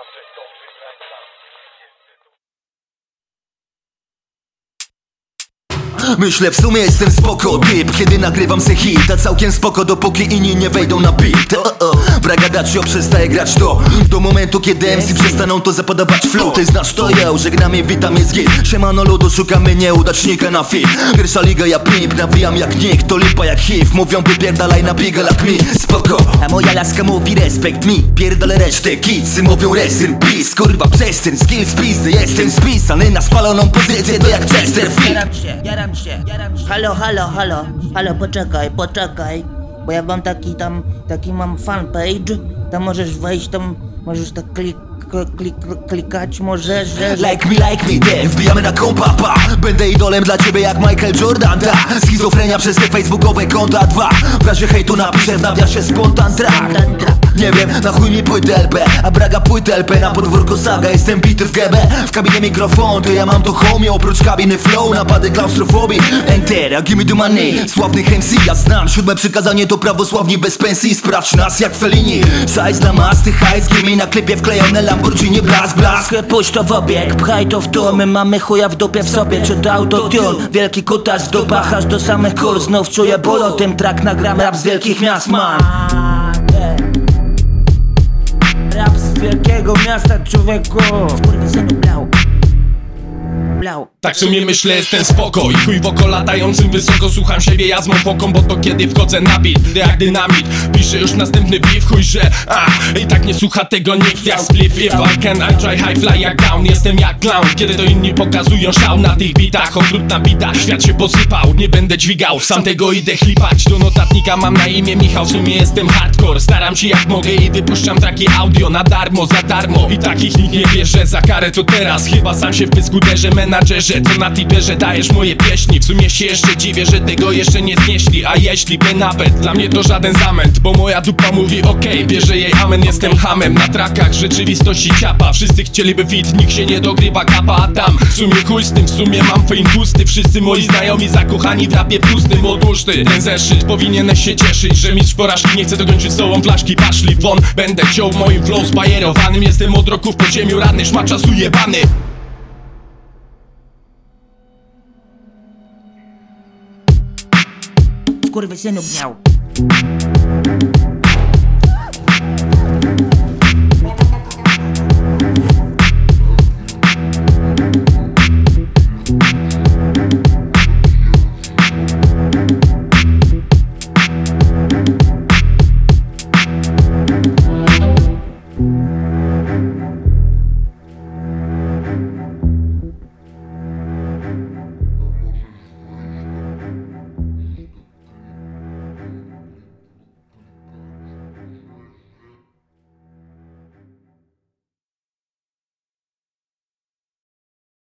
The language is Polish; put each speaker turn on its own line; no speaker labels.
Ausrichtung Südrhein-Land. Myślę w sumie jestem spoko typ. Kiedy nagrywam se hit A całkiem spoko dopóki inni nie wejdą na beat. O, o. Bragadacio przestaje grać to. Do momentu kiedy MC przestaną to zapodawać flow. Ty znasz to ja, żegnamy, witam jest git. Siemano ludu, szukamy nieudacznika na fit. Pierwsza liga ja pimp, nawijam jak nikt To lipa jak HIV, mówią wypierdalaj na biga jak mi Spoko, a moja laska mówi respekt mi. Pierdolę resztę, kidsy mówią rest in peace. Kurwa przestań, skills pizdy, jestem spisany Na spaloną pozycję to jak Chesterfield
Jaram się, jaram się, jaram się. Halo, halo, halo, halo, poczekaj, poczekaj. Bo ja mam taki tam, taki mam fanpage. Tam możesz wejść, tam możesz tak klik, klik, klikać, możesz, że...
Like me, like me, te wbijamy na kompa, pa. Będę idolem dla ciebie jak Michael Jordan, ta. Schizofrenia przez te facebookowe konta, dwa. W razie hejtu napiszę w nawiasie spontan track Nie wiem, na chuj mi płyty LP A braga płyty LP na podwórko saga Jestem bity w GB, w kabinie mikrofon To ja mam to homie, oprócz kabiny flow Napady klaustrofobii, enter, give me the money. Sławnych MC, ja znam. Siódme przykazanie to prawosławni bez pensji. Sprawdź nas jak Felini Szajs na masty, hajs, mi na klipie wklejone Lamborghini, blask, blask.
Puść to w obieg, pchaj to w dół. My mamy chuja w dupie w sobie, czy to autotune? Wielki kutas w dupach, aż do samych kul. Znów czuję ból o tym track Nagram rap z wielkich miast, man recuerdo. Los cuerdas en el. Blau
Tak w sumie myślę jestem spoko I chuj w oko latającym wysoko. Słucham siebie jazmą foką Bo to kiedy wchodzę na beat Jak dynamit. Piszę już następny beef Chuj, że a, I tak nie słucha tego nikt. Jak spliff If I can I try high fly jak down. Jestem jak clown Kiedy to inni pokazują szał na tych bitach. Okrutna bita Świat się posypał Nie będę dźwigał. Sam tego idę chlipać Do notatnika mam na imię Michał. W sumie jestem hardcore Staram się jak mogę I wypuszczam takie audio na darmo Za darmo. I takich nikt nie bierze Za karę to teraz. Chyba sam się w pysku derze Menadżerze Co na tiperze dajesz moje pieśni? W sumie się jeszcze dziwię, że tego jeszcze nie znieśli. A jeśli by nawet Dla mnie to żaden zamęt Bo moja dupa mówi okej Bierze jej amen Jestem hamem. Na trakach rzeczywistości ciapa. Wszyscy chcieliby fit Nikt się nie dogrywa kapa A tam. W sumie chuj z tym W sumie mam fame tłusty. Wszyscy moi znajomi zakochani w rapie pustym Odłóż ty ten zeszyt Powinieneś się cieszyć Że mistrz porażki nie chce dokończyć sobą flaszki. Paszli won Będę ciął moim flow spajerowanym Jestem od roku w podziemiu ranny Szmat czasu kurwa
synu miał.